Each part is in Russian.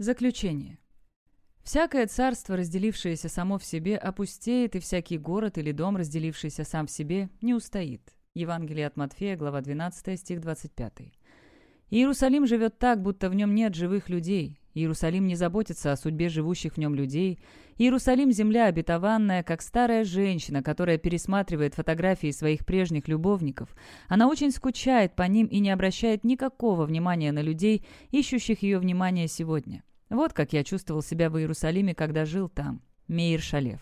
Заключение. Всякое царство, разделившееся само в себе, опустеет, и всякий город или дом, разделившийся сам в себе, не устоит. Евангелие от Матфея, глава 12, стих 25. Иерусалим живет так, будто в нем нет живых людей. Иерусалим не заботится о судьбе живущих в нем людей. Иерусалим – земля обетованная, как старая женщина, которая пересматривает фотографии своих прежних любовников. Она очень скучает по ним и не обращает никакого внимания на людей, ищущих ее внимания сегодня. Вот как я чувствовал себя в Иерусалиме, когда жил там. Мейер Шалев.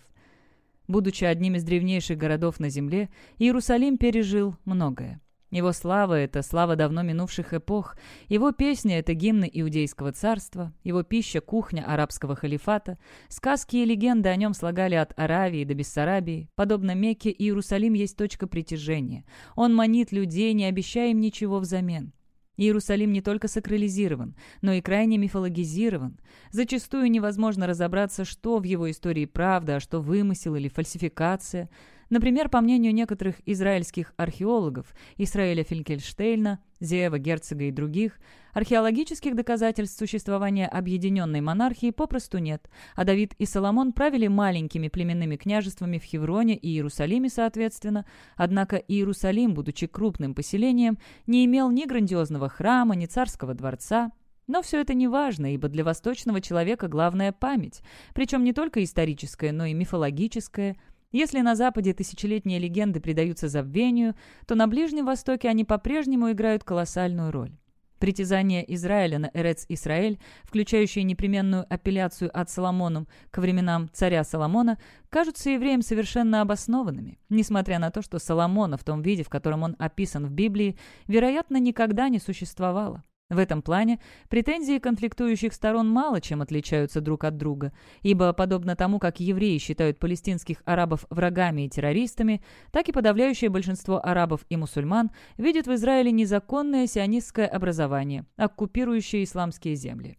Будучи одним из древнейших городов на земле, Иерусалим пережил многое. Его слава — это слава давно минувших эпох, его песни — это гимны Иудейского царства, его пища — кухня арабского халифата, сказки и легенды о нем слагали от Аравии до Бессарабии. Подобно Мекке, Иерусалим есть точка притяжения. Он манит людей, не обещая им ничего взамен. Иерусалим не только сакрализирован, но и крайне мифологизирован. Зачастую невозможно разобраться, что в его истории правда, а что вымысел или фальсификация – Например, по мнению некоторых израильских археологов Исраэля Финкельштейна, Зеева Герцога и других, археологических доказательств существования объединенной монархии попросту нет, а Давид и Соломон правили маленькими племенными княжествами в Хевроне и Иерусалиме соответственно, однако Иерусалим, будучи крупным поселением, не имел ни грандиозного храма, ни царского дворца, но все это не важно, ибо для восточного человека главная память, причем не только историческая, но и мифологическая – если на Западе тысячелетние легенды предаются забвению, то на Ближнем Востоке они по-прежнему играют колоссальную роль. Притязания Израиля на Эрец-Исраэль, включающие непременную апелляцию от Соломоном к временам царя Соломона, кажутся евреям совершенно обоснованными, несмотря на то, что Соломона в том виде, в котором он описан в Библии, вероятно, никогда не существовало. В этом плане претензии конфликтующих сторон мало чем отличаются друг от друга, ибо, подобно тому, как евреи считают палестинских арабов врагами и террористами, так и подавляющее большинство арабов и мусульман видят в Израиле незаконное сионистское образование, оккупирующее исламские земли.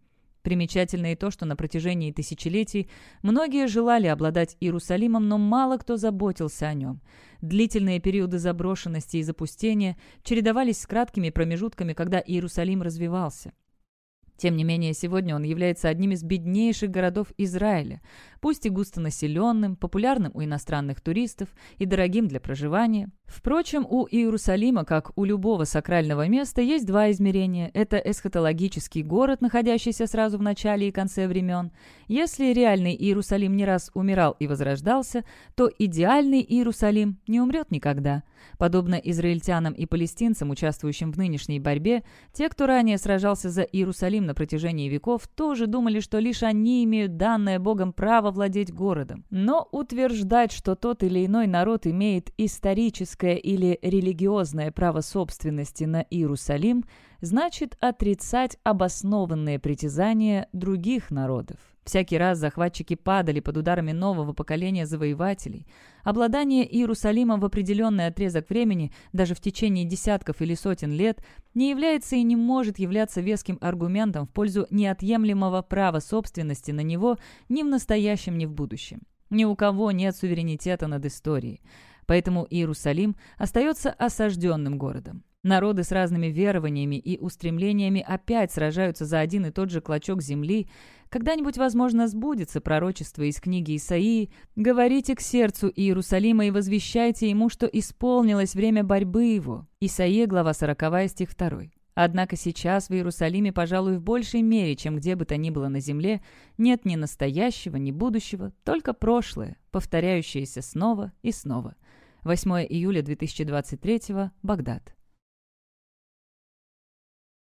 Примечательно и то, что на протяжении тысячелетий многие желали обладать Иерусалимом, но мало кто заботился о нем. Длительные периоды заброшенности и запустения чередовались с краткими промежутками, когда Иерусалим развивался. Тем не менее, сегодня он является одним из беднейших городов Израиля, пусть и густонаселенным, популярным у иностранных туристов и дорогим для проживания. Впрочем, у Иерусалима, как у любого сакрального места, есть два измерения. Это эсхатологический город, находящийся сразу в начале и конце времен. Если реальный Иерусалим не раз умирал и возрождался, то идеальный Иерусалим не умрет никогда. Подобно израильтянам и палестинцам, участвующим в нынешней борьбе, те, кто ранее сражался за Иерусалим на протяжении веков, тоже думали, что лишь они имеют данное Богом право владеть городом. Но утверждать, что тот или иной народ имеет историческое или религиозное право собственности на Иерусалим, значит отрицать обоснованные притязания других народов. Всякий раз захватчики падали под ударами нового поколения завоевателей. Обладание Иерусалимом в определенный отрезок времени, даже в течение десятков или сотен лет, не является и не может являться веским аргументом в пользу неотъемлемого права собственности на него ни в настоящем, ни в будущем. Ни у кого нет суверенитета над историей. Поэтому Иерусалим остается осажденным городом. Народы с разными верованиями и устремлениями опять сражаются за один и тот же клочок земли. Когда-нибудь, возможно, сбудется пророчество из книги Исаии «Говорите к сердцу Иерусалима и возвещайте ему, что исполнилось время борьбы его». Исаия, глава 40, стих 2. Однако сейчас в Иерусалиме, пожалуй, в большей мере, чем где бы то ни было на земле, нет ни настоящего, ни будущего, только прошлое, повторяющееся снова и снова. 8 июля 2023, Багдад.